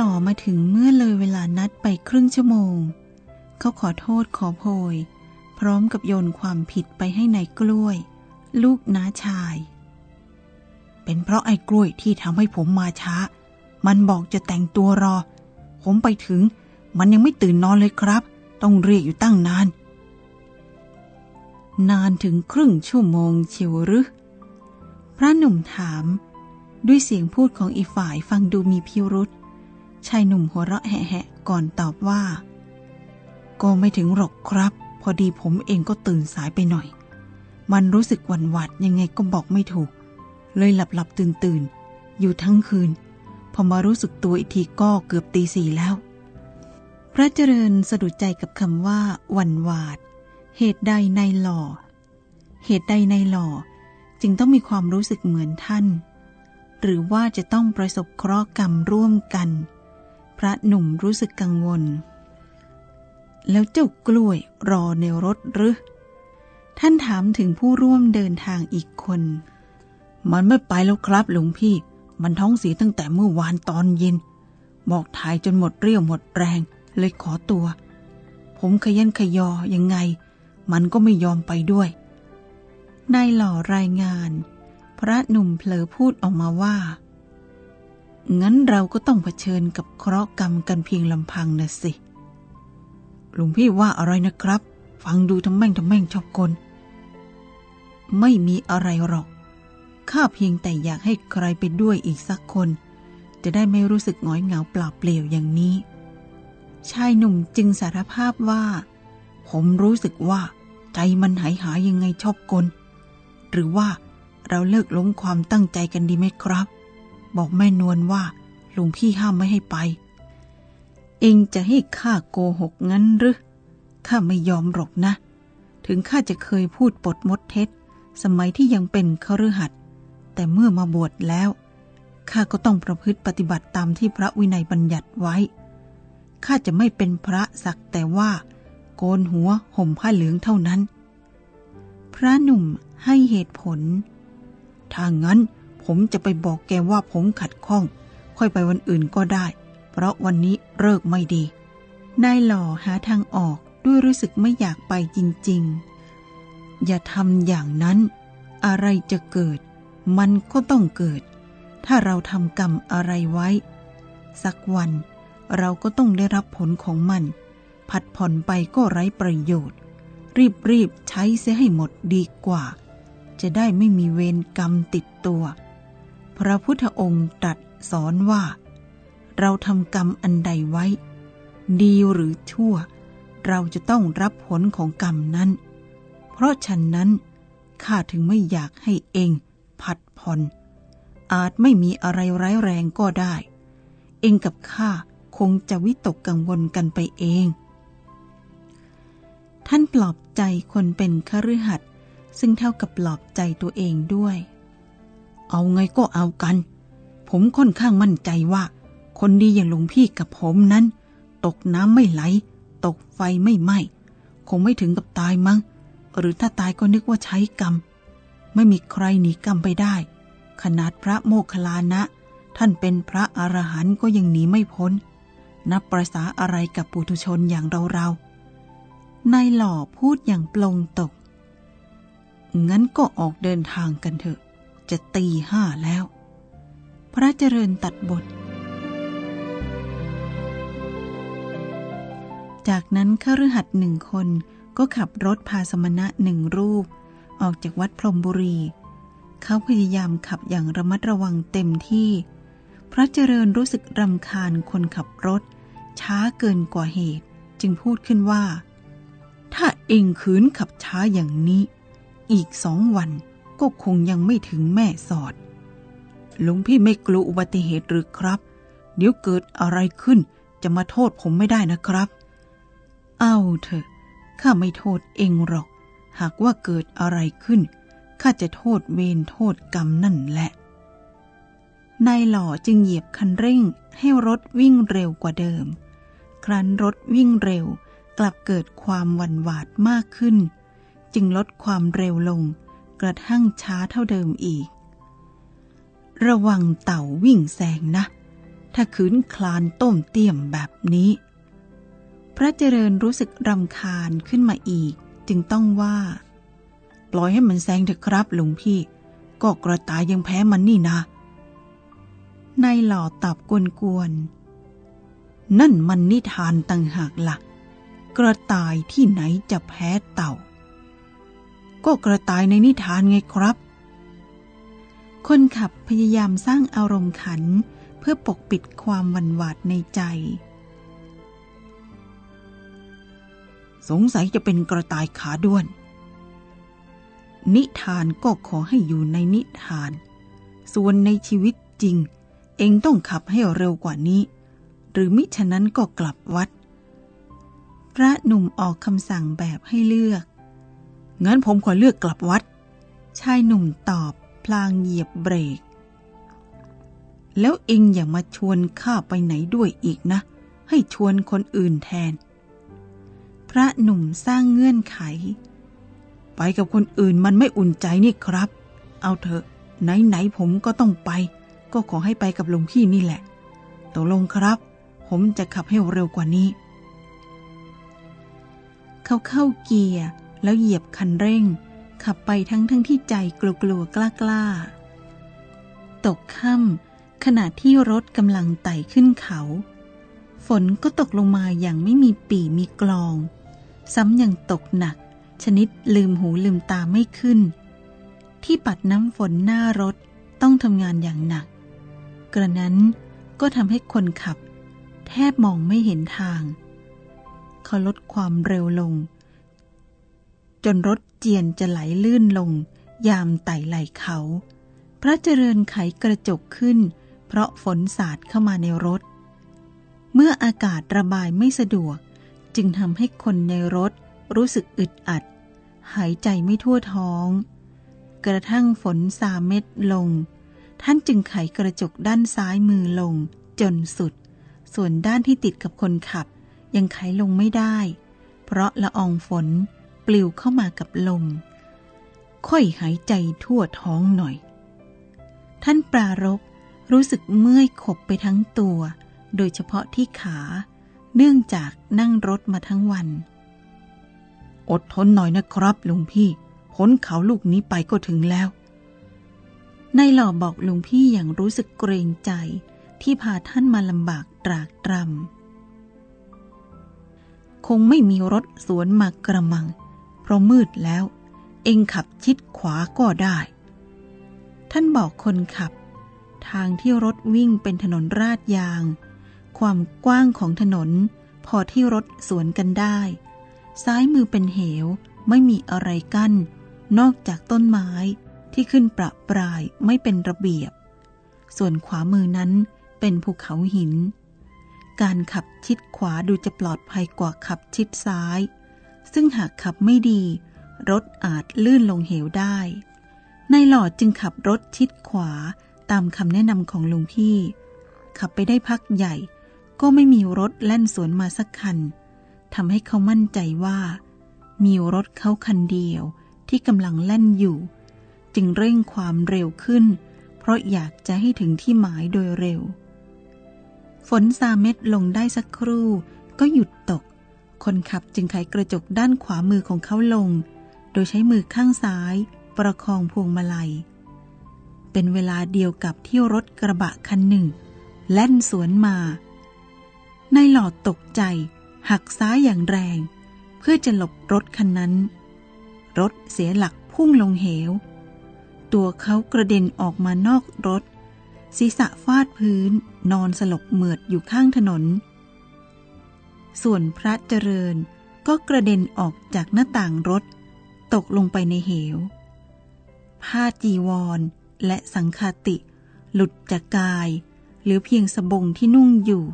หล่อมาถึงเมื่อเลยเวลานัดไปครึ่งชั่วโมง เขาขอโทษขอโพย พร้อมกับโยนความผิดไปให้นายกล้วย ลูกน้าชาย เป็นเพราะไอ้กล้วยที่ทำให้ผมมาช้า มันบอกจะแต่งตัวรอ ผมไปถึง มันยังไม่ตื่นนอนเลยครับ ต้องเรียกอยู่ตั้งนาน นานถึงครึ่งชั่วโมงเชียวหรือพระหนุ่มถาม ด้วยเสียงพูดของอีฝ่ายฟังดูมีพิรุษ ชายหนุ่มหัวเราะแหะๆก่อนตอบว่า ก็ไม่ถึงหรอกครับ พอดีผมเองก็ตื่นสายไปหน่อย มันรู้สึกหวั่นหวัดยังไงก็บอกไม่ถูก เลยหลับหลับตื่นตื่นอยู่ทั้งคืน พอมารู้สึกตัวอีกทีก็เกือบตีสี่แล้ว พระเจริญสะดุดใจกับคำว่าหวันหวาด เหตุใดในหล่อ เหตุใดในหล่อ จึงต้องมีความรู้สึกเหมือนท่าน หรือว่าจะต้องประสบเคราะห์กรรมร่วมกัน พระหนุ่มรู้สึกกังวล แล้วเจ้ากล้วยรอในรถหรือ ท่านถามถึงผู้ร่วมเดินทางอีกคน มันไม่ไปแล้วครับหลวงพี่ มันท้องเสียตั้งแต่เมื่อวานตอนเย็น บอกถ่ายจนหมดเรี่ยวหมดแรง เลยขอตัว ผมขยันขยอยังไง มันก็ไม่ยอมไปด้วยนายหล่อรายงาน พระหนุ่มเผลอพูดออกมาว่า งั้นเราก็ต้องเผชิญกับเคราะห์กรรมกันเพียงลำพังนะสิ หลวงพี่ว่าอะไรนะครับ ฟังดูทำแม่งทำแม่งชอบกลไม่มีอะไรหรอก ข้าเพียงแต่อยากให้ใครไปด้วยอีกสักคน จะได้ไม่รู้สึกหงอยเหงาเปล่าเปลี่ยวอย่างนี้ ชายหนุ่มจึงสารภาพว่า ผมรู้สึกว่า ใจมันหายหายยังไงชอบกล หรือว่าเราเลิกล้มความตั้งใจกันดีไหมครับ บอกแม่นวลว่าหลวงพี่ห้ามไม่ให้ไป เองจะให้ข้าโกหกงั้นหรือข้าไม่ยอมหรอกนะ ถึงข้าจะเคยพูดปดมดเท็จ สมัยที่ยังเป็นคฤหัสถ์แต่เมื่อมาบวชแล้วข้าก็ต้องประพฤติปฏิบัติตามที่พระวินัยบัญญัติไว้ข้าจะไม่เป็นพระสักแต่ว่า โกนหัวห่มผ้าเหลืองเท่านั้น พระหนุ่มให้เหตุผลถ้างั้น ผมจะไปบอกแกว่าผมขัดข้อง ค่อยไปวันอื่นก็ได้ เพราะวันนี้เลิกไม่ดี นายหล่อหาทางออกด้วยรู้สึกไม่อยากไปจริง ๆ อย่าทำอย่างนั้น อะไรจะเกิด มันก็ต้องเกิด ถ้าเราทำกรรมอะไรไว้ สักวันเราก็ต้องได้รับผลของมัน ผัดผ่อนไปก็ไร้ประโยชน์ รีบๆใช้เสียให้หมดดีกว่า จะได้ไม่มีเวรกรรมติดตัว พระพุทธองค์ตรัสสอนว่า เราทำกรรมอันใดไว้ ดีหรือชั่ว เราจะต้องรับผลของกรรมนั้น เพราะฉะนั้นข้าถึงไม่อยากให้เอง ผัดผ่อน อาจไม่มีอะไรร้ายแรงก็ได้ เองกับข้าคงจะวิตกกังวลกันไปเอง ท่านปลอบใจคนเป็นคฤหัสถ์ซึ่งเท่ากับปลอบใจตัวเองด้วย เอาไงก็เอากัน ผมค่อนข้างมั่นใจว่า คนดีอย่างหลวงพี่กับผมนั้น ตกน้ำไม่ไหล ตกไฟไม่ไหม้คงไม่ถึงกับตายมั้ง หรือถ้าตายก็นึกว่าใช้กรรม ไม่มีใครหนีกรรมไปได้ ขนาดพระโมคคัลลานะ ท่านเป็นพระอรหันต์ก็ยังหนีไม่พ้น นับประษาอะไรกับปุถุชนอย่างเราเรานายหล่อพูดอย่างปลงตก งั้นก็ออกเดินทางกันเถอะ จะตีห้าแล้ว พระเจริญตัดบท จากนั้นข้ารือหัดหนึ่งคนก็ขับรถพาสมณะหนึ่งรูป ออกจากวัดพรมบุรี เขาพยายามขับอย่างระมัดระวังเต็มที่ พระเจริญรู้สึกรำคาญคนขับรถ ช้าเกินกว่าเหตุ จึงพูดขึ้นว่า ถ้าเองขืนขับช้าอย่างนี้ อีกสองวัน ก็คงยังไม่ถึงแม่สอดหลวงพี่ไม่กลัวอุบัติเหตุหรือครับ เดี๋ยวเกิดอะไรขึ้นจะมาโทษผมไม่ได้นะครับ เอาเถอะ ข้าไม่โทษเองหรอก หากว่าเกิดอะไรขึ้น ข้าจะโทษเวรโทษกรรมนั่นแหละ นายหล่อจึงเหยียบคันเร่งให้รถวิ่งเร็วกว่าเดิม ครั้นรถวิ่งเร็วกลับเกิดความหวั่นหวาดมากขึ้น จึงลดความเร็วลง กระทั่งช้าเท่าเดิมอีก ระวังเต่าวิ่งแซงนะ ถ้าขืนคลานต้มเตี้ยมแบบนี้ พระเจริญรู้สึกรำคาญขึ้นมาอีก จึงต้องว่า ปล่อยให้มันแซงเถอะครับหลวงพี่ ก็กระต่ายยังแพ้มันนี่นะนายหล่อตอบกวนๆนั่นมันนิทานต่างหากละ่ะ กระต่ายที่ไหนจะแพ้เต่า ก็กระต่ายในนิทานไงครับ คนขับพยายามสร้างอารมณ์ขันเพื่อปกปิดความหวั่นหวาดในใจ สงสัยจะเป็นกระต่ายขาด้วน นิทานก็ขอให้อยู่ในนิทาน ส่วนในชีวิตจริง เองต้องขับให้เร็วกว่านี้ หรือมิฉะนั้นก็กลับวัด พระหนุ่มออกคำสั่งแบบให้เลือก งั้นผมขอเลือกกลับวัด ชายหนุ่มตอบพลางเหยียบเบรก แล้วเองอย่ามาชวนข้าไปไหนด้วยอีกนะ ให้ชวนคนอื่นแทน พระหนุ่มสร้างเงื่อนไข ไปกับคนอื่นมันไม่อุ่นใจนี่ครับ เอาเถอะ ไหนไหนผมก็ต้องไป ก็ขอให้ไปกับหลวงพี่นี่แหละตกลงครับ ผมจะขับให้เร็วกว่านี้ เขาเข้าเกียร์ แล้วเหยียบคันเร่ง ขับไปทั้งทั้งที่ใจกลัวกลัวกล้ากล้าตกค่ำขณะที่รถกำลังไต่ขึ้นเขา ฝนก็ตกลงมาอย่างไม่มีปีมีกลอง ซ้ำยังตกหนัก ชนิดลืมหูลืมตาไม่ขึ้น ที่ปัดน้ำฝนหน้ารถต้องทำงานอย่างหนัก กระนั้นก็ทำให้คนขับ แทบมองไม่เห็นทาง เขาลดความเร็วลง จนรถเจียนจะไหลลื่นลง ยามไต่ไหลเขา พระเจริญไขกระจกขึ้น เพราะฝนสาดเข้ามาในรถ เมื่ออากาศระบายไม่สะดวก จึงทำให้คนในรถรู้สึกอึดอัด หายใจไม่ทั่วท้อง กระทั่งฝนสาเม็ดลง ท่านจึงไขกระจกด้านซ้ายมือลง จนสุด ส่วนด้านที่ติดกับคนขับ ยังไขลงไม่ได้ เพราะละอองฝน ปลิวเข้ามากับลม ค่อยหายใจทั่วท้องหน่อย ท่านปรารบรู้สึกเมื่อยขบไปทั้งตัว โดยเฉพาะที่ขา เนื่องจากนั่งรถมาทั้งวัน อดทนหน่อยนะครับลุงพี่ พ้นเขาลูกนี้ไปก็ถึงแล้วนายหล่อบอกลุงพี่อย่างรู้สึกเกรงใจที่พาท่านมาลำบากตรากตรำคงไม่มีรถสวนมากระมัง ราะมืดแล้ว เองขับชิดขวาก็ได้ ท่านบอกคนขับ ทางที่รถวิ่งเป็นถนนราดยาง ความกว้างของถนน พอที่รถสวนกันได้ ซ้ายมือเป็นเหวไม่มีอะไรกั้น นอกจากต้นไม้ที่ขึ้นประปรายไม่เป็นระเบียบ ส่วนขวามือนั้นเป็นภูเขาหิน การขับชิดขวาดูจะปลอดภัยกว่าขับชิดซ้าย ซึ่งหากขับไม่ดี รถอาจลื่นลงเหวได้ในหลอดจึงขับรถชิดขวาตามคำแนะนำของลุงพี่ ขับไปได้พักใหญ่ ก็ไม่มีรถแล่นสวนมาสักคันทำให้เขามั่นใจว่า มีรถเขาคันเดียวที่กำลังแล่นอยู่ จึงเร่งความเร็วขึ้น เพราะอยากจะให้ถึงที่หมายโดยเร็ว ฝนซาเม็ดลงได้สักครู่ก็หยุดตก คนขับจึงไขกระจกด้านขวามือของเขาลง โดยใช้มือข้างซ้าย ประคองพวงมาลัย เป็นเวลาเดียวกับที่รถกระบะคันหนึ่ง แล่นสวนมาในหลอดตกใจ หักซ้ายอย่างแรง เพื่อจะหลบรถคันนั้น รถเสียหลักพุ่งลงเหว ตัวเขากระเด็นออกมานอกรถ ศีรษะฟาดพื้นนอนสลบเหมือดอยู่ข้างถนน ส่วนพระเจริญก็กระเด็นออกจากหน้าต่างรถ ตกลงไปในเหว ผ้าจีวรและสังคาติ หลุดจากกายหรือเพียงสบงที่นุ่งอยู่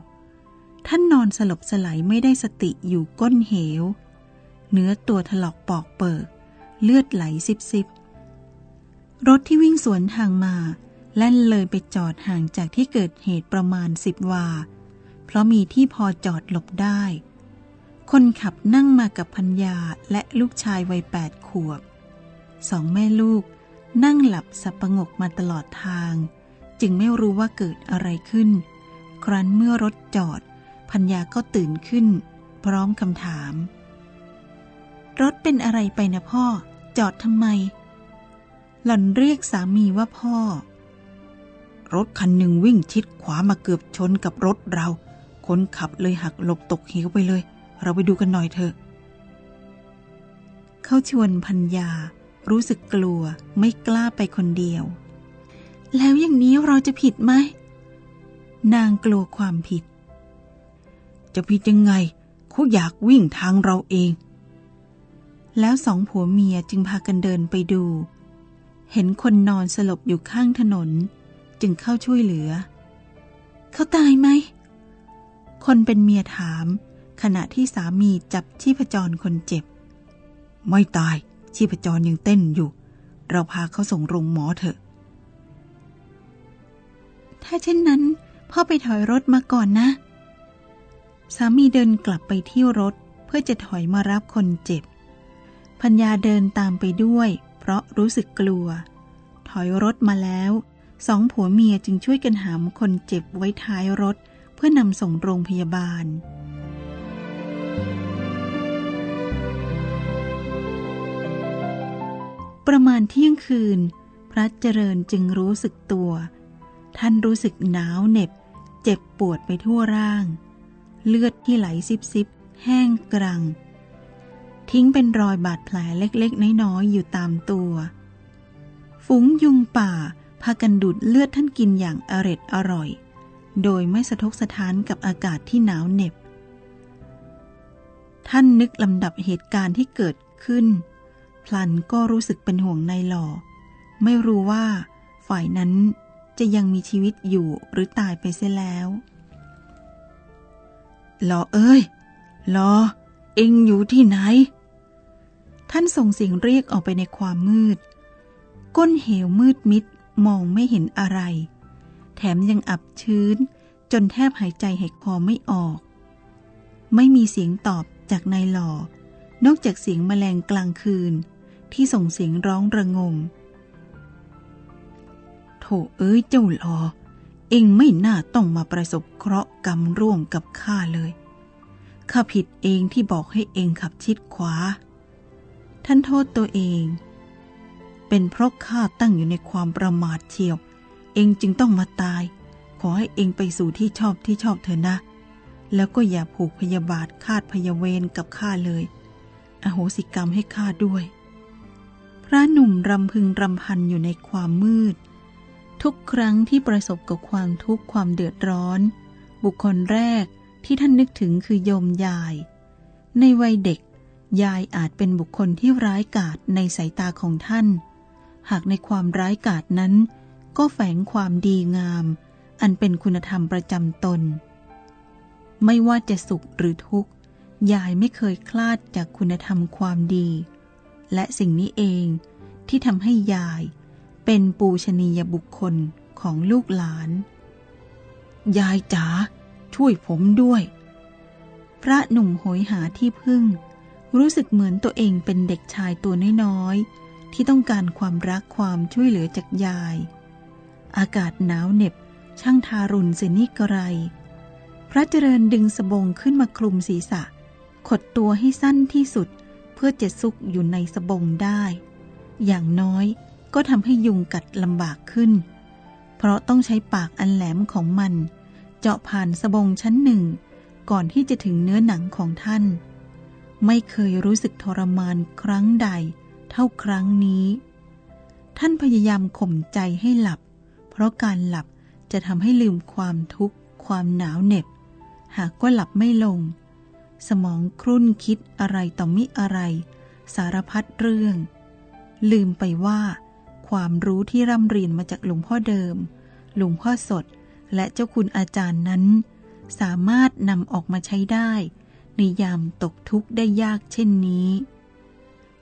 ท่านนอนสลบสลายไม่ได้สติอยู่ก้นเหว เนื้อตัวถลอกปอกเปิก เลือดไหลซิบซิบรถที่วิ่งสวนทางมา แล่นเลยไปจอดห่างจากที่เกิดเหตุประมาณสิบวา เพราะมีที่พอจอดหลบได้ คนขับนั่งมากับพัญญาและลูกชายวัยแปดขวบ สองแม่ลูกนั่งหลับสับประงกมาตลอดทาง จึงไม่รู้ว่าเกิดอะไรขึ้น ครั้นเมื่อรถจอด พัญญาก็ตื่นขึ้น พร้อมคำถาม รถเป็นอะไรไปนะพ่อ จอดทำไม หล่อนเรียกสามีว่าพ่อ รถคันหนึ่งวิ่งชิดขวามาเกือบชนกับรถเรา คนขับเลยหักหลบตกเหวไปเลย เราไปดูกันหน่อยเถอะ เขาชวนพัญญา รู้สึกกลัวไม่กล้าไปคนเดียว แล้วอย่างนี้เราจะผิดไหม นางกลัวความผิด จะผิดยังไง เขาอยากวิ่งทางเราเอง แล้วสองผัวเมียจึงพากันเดินไปดู เห็นคนนอนสลบอยู่ข้างถนน จึงเข้าช่วยเหลือ เขาตายไหม คนเป็นเมียถาม ขณะที่สามีจับชีพจรคนเจ็บ ไม่ตาย ชีพจรยังเต้นอยู่ เราพาเขาส่งโรงหมอเถอะ ถ้าเช่นนั้น พ่อไปถอยรถมาก่อนนะ สามีเดินกลับไปที่รถเพื่อจะถอยมารับคนเจ็บพัญญาเดินตามไปด้วย เพราะรู้สึกกลัว ถอยรถมาแล้ว สองผัวเมียจึงช่วยกันหามคนเจ็บไว้ท้ายรถ พื่อนำส่งโรงพยาบาล ประมาณเที่ยงคืน พระเจริญจึงรู้สึกตัว ท่านรู้สึกหนาวเหน็บ เจ็บปวดไปทั่วร่าง เลือดที่ไหลซิบซิบแห้งกรัง ทิ้งเป็นรอยบาดแผลเล็กๆ น้อยๆ อยู่ตามตัว ฝูงยุงป่าพากันดูดเลือดท่านกินอย่างอร็ดอร่อย โดยไม่สะทกสะท้านกับอากาศที่หนาวเหน็บ ท่านนึกลำดับเหตุการณ์ที่เกิดขึ้น พลันก็รู้สึกเป็นห่วงนายหล่อ ไม่รู้ว่าฝ่ายนั้นจะยังมีชีวิตอยู่หรือตายไปเสียแล้วหล่อเอ้ยหล่อเอ็งอยู่ที่ไหน ท่านส่งเสียงเรียกออกไปในความมืด ก้นเหวมืดมิดมองไม่เห็นอะไร แถมยังอับชื้น จนแทบหายใจหายคอไม่ออก ไม่มีเสียงตอบจากนายหล่อ นอกจากเสียงแมลงกลางคืน ที่ส่งเสียงร้องระงม โถเอ้ยเจ้าหลอเองไม่น่าต้องมาประสบเคราะห์กรรมร่วมกับข้าเลย ข้าผิดเองที่บอกให้เองขับชิดขวา ท่านโทษตัวเอง เป็นเพราะข้าตั้งอยู่ในความประมาทเชียว เองจึงต้องมาตาย ขอให้เองไปสู่ที่ชอบที่ชอบเถอนะ แล้วก็อย่าผูกพยาบาทคาดพยาเวรกับข้าเลย อโหสิกรรมให้ข้าด้วย พระหนุ่มรำพึงรำพันอยู่ในความมืด ทุกครั้งที่ประสบกับความทุกข์ความเดือดร้อน บุคคลแรกที่ท่านนึกถึงคือโยมยาย ในวัยเด็ก ยายอาจเป็นบุคคลที่ร้ายกาจในสายตาของท่าน หากในความร้ายกาจนั้น ก็แฝงความดีงาม อันเป็นคุณธรรมประจำตน ไม่ว่าจะสุขหรือทุกข์ ยายไม่เคยคลาดจากคุณธรรมความดี และสิ่งนี้เองที่ทำให้ยายเป็นปูชนียบุคคลของลูกหลาน ยายจ๋าช่วยผมด้วย พระหนุ่มโหยหาที่พึ่ง รู้สึกเหมือนตัวเองเป็นเด็กชายตัวน้อยๆที่ต้องการความรักความช่วยเหลือจากยาย อากาศหนาวเหน็บ ช่างทารุณเสนิกไร พระเจริญดึงสบงขึ้นมาคลุมศีรษะ ขดตัวให้สั้นที่สุด เพื่อจะซุกอยู่ในสบงได้ อย่างน้อยก็ทำให้ยุงกัดลำบากขึ้น เพราะต้องใช้ปากอันแหลมของมัน เจาะผ่านสบงชั้นหนึ่ง ก่อนที่จะถึงเนื้อหนังของท่าน ไม่เคยรู้สึกทรมานครั้งใด เท่าครั้งนี้ ท่านพยายามข่มใจให้หลับ เพราะการหลับจะทำให้ลืมความทุกข์ ความหนาวเหน็บ หากว่าหลับไม่ลง สมองครุ่นคิดอะไรต่อมิอะไร สารพัดเรื่อง ลืมไปว่า ความรู้ที่ร่ำเรียนมาจากหลวงพ่อเดิม หลวงพ่อสด และเจ้าคุณอาจารย์นั้น สามารถนำออกมาใช้ได้ ในยามตกทุกข์ได้ยากเช่นนี้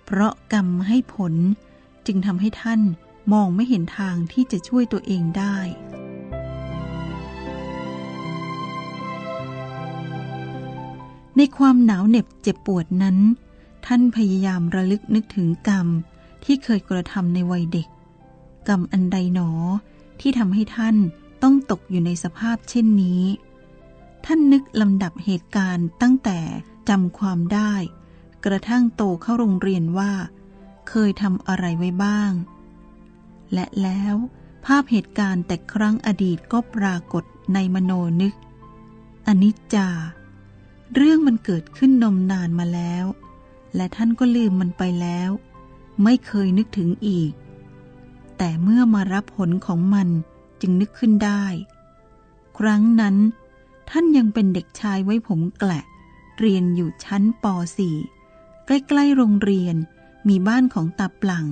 เพราะกรรมให้ผลจึงทำให้ท่าน มองไม่เห็นทางที่จะช่วยตัวเองได้ ในความหนาวเหน็บเจ็บปวดนั้น ท่านพยายามระลึกนึกถึงกรรมที่เคยกระทำในวัยเด็ก กรรมอันใดหนอที่ทำให้ท่านต้องตกอยู่ในสภาพเช่นนี้ ท่านนึกลำดับเหตุการณ์ตั้งแต่จำความได้ กระทั่งโตเข้าโรงเรียนว่า เคยทำอะไรไว้บ้าง และแล้วภาพเหตุการณ์แต่ครั้งอดีตก็ปรากฏในมโนนึก อนิจจา เรื่องมันเกิดขึ้นนมนานมาแล้ว และท่านก็ลืมมันไปแล้ว ไม่เคยนึกถึงอีก แต่เมื่อมารับผลของมันจึงนึกขึ้นได้ ครั้งนั้น ท่านยังเป็นเด็กชายไว้ผมแกละ เรียนอยู่ชั้นป .4 ใกล้ๆโรงเรียนมีบ้านของตาปลัง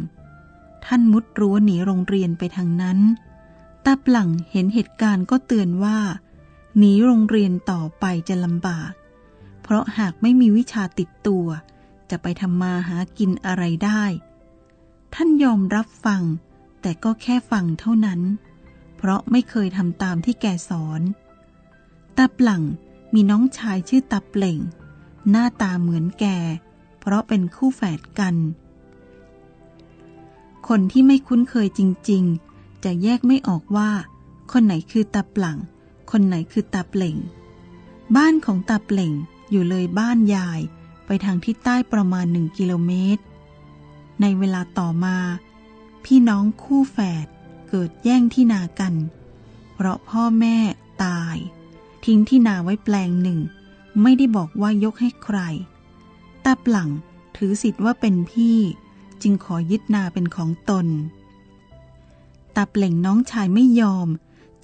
ท่านมุดรั้วหนีโรงเรียนไปทางนั้น ตาปลังเห็นเหตุการณ์ก็เตือนว่า หนีโรงเรียนต่อไปจะลำบาก เพราะหากไม่มีวิชาติดตัว จะไปทำมาหากินอะไรได้ ท่านยอมรับฟัง แต่ก็แค่ฟังเท่านั้น เพราะไม่เคยทำตามที่แกสอนตาปลังมีน้องชายชื่อตาเปล่ง หน้าตาเหมือนแก เพราะเป็นคู่แฝดกัน คนที่ไม่คุ้นเคยจริง ๆ จะแยกไม่ออกว่า คนไหนคือตาปลังคนไหนคือตาเปล่ง บ้านของตาเปล่งอยู่เลยบ้านยายไปทางทิศใต้ประมาณหนึ่งกิโลเมตร ในเวลาต่อมา พี่น้องคู่แฝดเกิดแย่งที่นากัน เพราะพ่อแม่ตาย ทิ้งที่นาไว้แปลงหนึ่ง ไม่ได้บอกว่ายกให้ใครตาปลังถือสิทธิ์ว่าเป็นพี่ จึงขอยึดนาเป็นของตน ตาเปล่งน้องชายไม่ยอม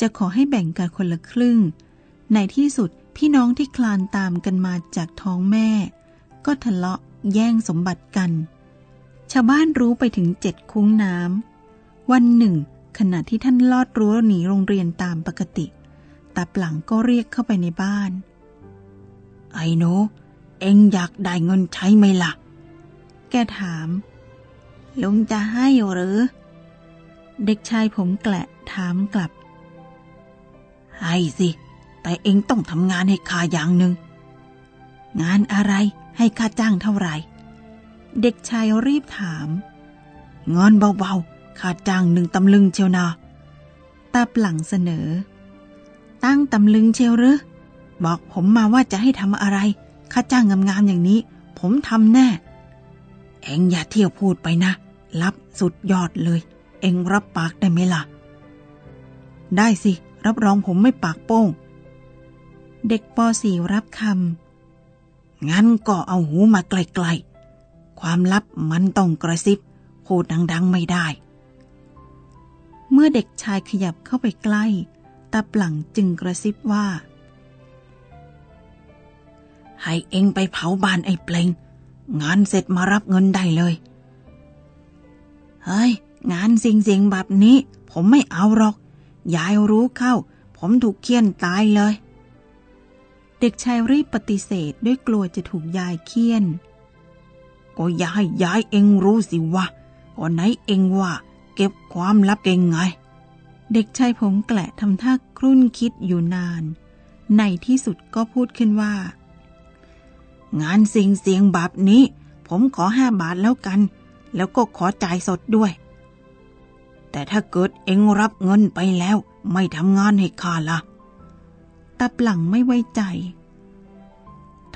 จะขอให้แบ่งกันคนละครึ่ง ในที่สุดพี่น้องที่คลานตามกันมาจากท้องแม่ ก็ทะเลาะแย่งสมบัติกัน ชาวบ้านรู้ไปถึงเจ็ดคุ้งน้ำ วันหนึ่ง ขณะที่ท่านลอดรั้วหนีโรงเรียนตามปกติตาปลังก็เรียกเข้าไปในบ้าน ไอ้โนเอ็งอยากได้เงินใช้ไหมละ่ะ แกถาม ลุงจะให้หรือ เด็กชายผมแกละถามกลับ ให้สิ แต่เองต้องทำงานให้ข้าอย่างหนึ่ง งานอะไรให้ค่าจ้างเท่าไหร่ เด็กชายรีบถามเงินเบาๆค่าจ้างหนึ่งตำลึงเชียวนาตาปลังเสนอ ตั้งตำลึงเชียวหรือ บอกผมมาว่าจะให้ทำอะไร ค่าจ้างงามๆอย่างนี้ ผมทำแน่ เอ็งอย่าเที่ยวพูดไปนะ รับสุดยอดเลย เอ็งรับปากได้ไหมล่ะ ได้สิ รับรองผมไม่ปากโป้ง เด็กป .4 รับคำ งั้นก็เอาหูมาไกลๆ ความลับมันต้องกระซิบ พูดดังๆไม่ได้ เมื่อเด็กชายขยับเข้าไปใกล้ ตาปลังจึงกระซิบว่า ให้เอ็งไปเผาบ้านไอ้เปลงงานเสร็จมารับเงินได้เลย เฮ้ย งานสิงสิงแบบนี้ ผมไม่เอาหรอก ยายรู้เข้า ผมถูกเคี่ยนตายเลย เด็กชายรีบปฏิเสธด้วยกลัวจะถูกยายเคี่ยน ก็ยายยายเองรู้สิวะก็ไหนเองว่า เก็บความลับเองไง เด็กชายผมแกละทำท่าครุ่นคิดอยู่นาน ในที่สุดก็พูดขึ้นว่า งานสิงเสียงแบบนี้ ผมขอห้าบาทแล้วกัน แล้วก็ขอจ่ายสดด้วย แต่ถ้าเกิดเอ็งรับเงินไปแล้วไม่ทำงานให้ข้าล่ะตาปลังไม่ไว้ใจ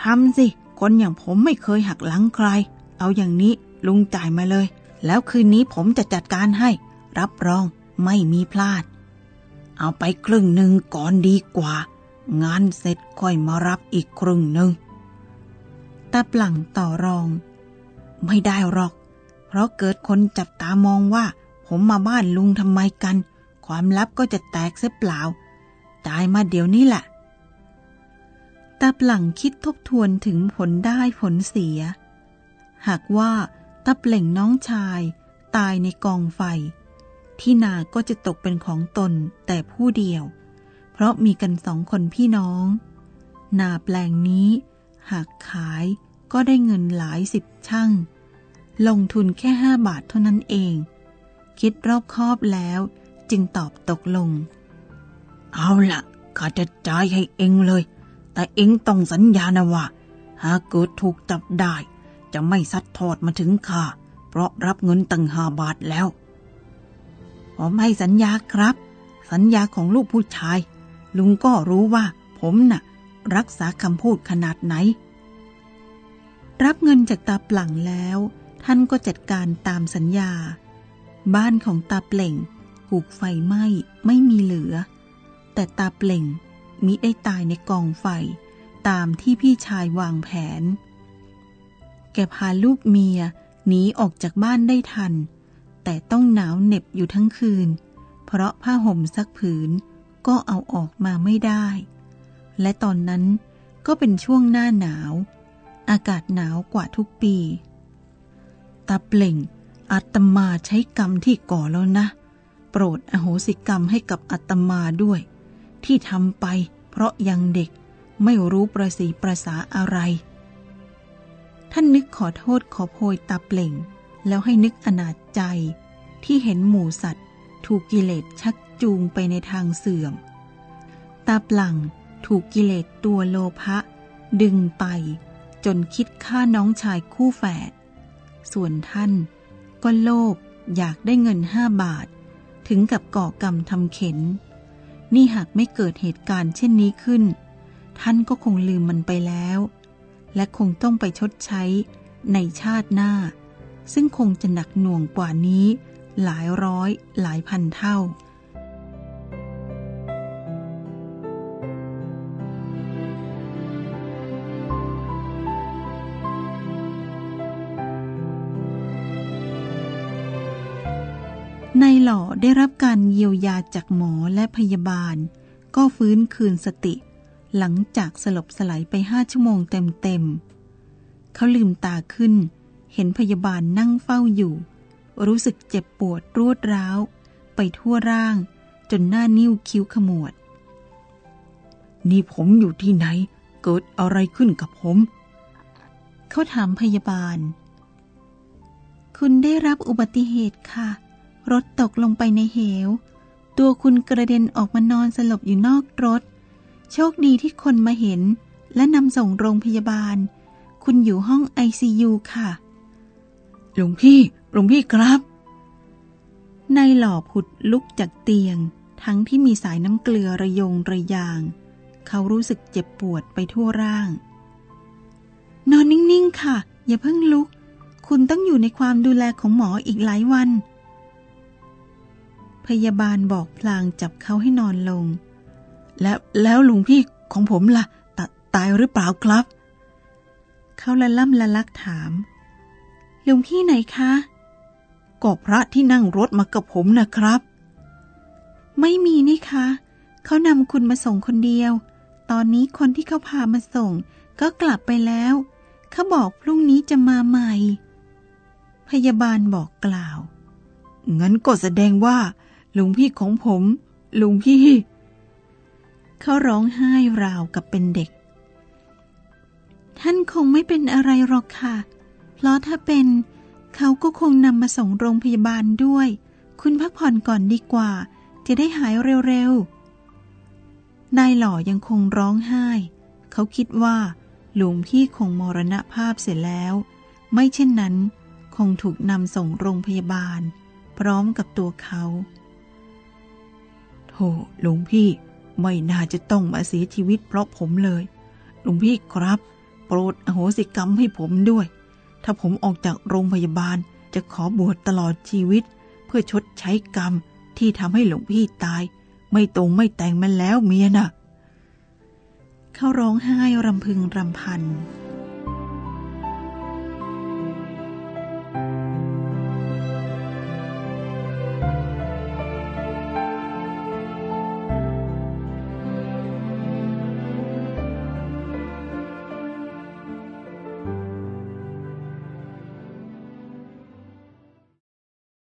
ทำสิ คนอย่างผมไม่เคยหักหลังใคร เอาอย่างนี้ลุงจ่ายมาเลย แล้วคืนนี้ผมจะจัดการให้ รับรองไม่มีพลาด เอาไปครึ่งหนึ่งก่อนดีกว่า งานเสร็จค่อยมารับอีกครึ่งหนึ่งตาปลังต่อรอง ไม่ได้หรอก เพราะเกิดคนจับตามองว่า ผมมาบ้านลุงทำไมกัน ความลับก็จะแตกเสียเปล่า ตายมาเดี๋ยวนี้แหละตาปลังคิดทบทวนถึงผลได้ผลเสีย หากว่าตาเปล่งน้องชายตายในกองไฟ ที่นาก็จะตกเป็นของตนแต่ผู้เดียว เพราะมีกันสองคนพี่น้อง นาแปลงนี้ หากขายก็ได้เงินหลายสิบช่าง ลงทุนแค่ห้าบาทเท่านั้นเอง คิดรอบคอบแล้วจึงตอบตกลง เอาละข้าจะจ่ายให้เองเลย แต่เองต้องสัญญานะว่า หากเกิดถูกจับได้ จะไม่ซัดทอดมาถึงข้าเพราะรับเงินตั้งห้าบาทแล้วผมให้สัญญาครับ สัญญาของลูกผู้ชาย ลุงก็รู้ว่า ผมนะ่ะ รักษาคำพูดขนาดไหน รับเงินจากตาปลั่งแล้ว ท่านก็จัดการตามสัญญา บ้านของตาเปล่งถูกไฟไหม้ไม่มีเหลือ แต่ตาเปล่งมิได้ตายในกองไฟตามที่พี่ชายวางแผน แกพาลูกเมียหนีออกจากบ้านได้ทัน แต่ต้องหนาวเหน็บอยู่ทั้งคืน เพราะผ้าห่มสักผืนก็เอาออกมาไม่ได้ และตอนนั้นก็เป็นช่วงหน้าหนาว อากาศหนาวกว่าทุกปี ตาเปล่งอาตมาใช้กรรมที่ก่อแล้วนะ โปรดอโหสิกรรมให้กับอาตมาด้วย ที่ทำไปเพราะยังเด็กไม่รู้ประสีประสาอะไร ท่านนึกขอโทษขอโพยตาเปล่ง แล้วให้นึกอนาจใจ ที่เห็นหมูสัตว์ ถูกกิเลสชักจูงไปในทางเสื่อม ตาปลังถูกกิเลสตัวโลภะ ดึงไป จนคิดฆ่าน้องชายคู่แฝด ส่วนท่านก็โลภอยากได้เงินห้าบาท ถึงกับก่อกรรมทำเข็น นี่หากไม่เกิดเหตุการณ์เช่นนี้ขึ้น ท่านก็คงลืมมันไปแล้ว และคงต้องไปชดใช้ในชาติหน้า ซึ่งคงจะหนักหน่วงกว่านี้หลายร้อยหลายพันเท่า ล่อได้รับการเยียวยาจากหมอและพยาบาล ก็ฟื้นคืนสติ หลังจากสลบสลายไปห้าชั่วโมงเต็มๆเขาลืมตาขึ้น เห็นพยาบาลนั่งเฝ้าอยู่ รู้สึกเจ็บปวดรวดร้าว ไปทั่วร่าง จนหน้านิ้วคิ้วขมวด นี่ผมอยู่ที่ไหน เกิดอะไรขึ้นกับผม เขาถามพยาบาล คุณได้รับอุบัติเหตุค่ะ รถตกลงไปในเหว ตัวคุณกระเด็นออกมานอนสลบอยู่นอกรถ โชคดีที่คนมาเห็น และนำส่งโรงพยาบาล คุณอยู่ห้องไอซียูค่ะ หลวงพี่ หลวงพี่ครับนายหล่อผุดลุกจากเตียง ทั้งที่มีสายน้ำเกลือระยงระยาง เขารู้สึกเจ็บปวดไปทั่วร่าง นอนนิ่ง ๆ ค่ะ อย่าเพิ่งลุก คุณต้องอยู่ในความดูแลของหมออีกหลายวัน พยาบาลบอกพลางจับเขาให้นอนลง แล้วแล้วลุงพี่ของผมละ่ะตตายหรือเปล่าครับ เขาละล่ำละลักถาม ลุงพี่ไหนคะก็พระที่นั่งรถมากับผมนะครับ ไม่มีนี่คะเขานำคุณมาส่งคนเดียว ตอนนี้คนที่เขาพามาส่ง ก็กลับไปแล้ว เขาบอกพรุ่งนี้จะมาใหม่ พยาบาลบอกกล่าว งั้นก็แสดงว่า ลุงพี่ของผมลุงพี่ เขาร้องไห้ราวกับเป็นเด็ก ท่านคงไม่เป็นอะไรหรอกค่ะ เพราะถ้าเป็นเขาก็คงนำมาส่งโรงพยาบาลด้วย คุณพักผ่อนก่อนดีกว่า จะได้หายเร็วๆ นายหล่อยังคงร้องไห้ เขาคิดว่า หลวงพี่คงมรณภาพเสร็จแล้ว ไม่เช่นนั้น คงถูกนำส่งโรงพยาบาล พร้อมกับตัวเขา โหลวงพี่ไม่น่าจะต้องมาเสียชีวิตเพราะผมเลย หลวงพี่ครับ โปรดอโหสิกรรมให้ผมด้วย ถ้าผมออกจากโรงพยาบาลจะขอบวชตลอดชีวิต เพื่อชดใช้กรรมที่ทำให้หลวงพี่ตาย ไม่ตรงไม่แต่งมันแล้วเมียนะ่ะ เขาร้องไห้รำพึงรำพัน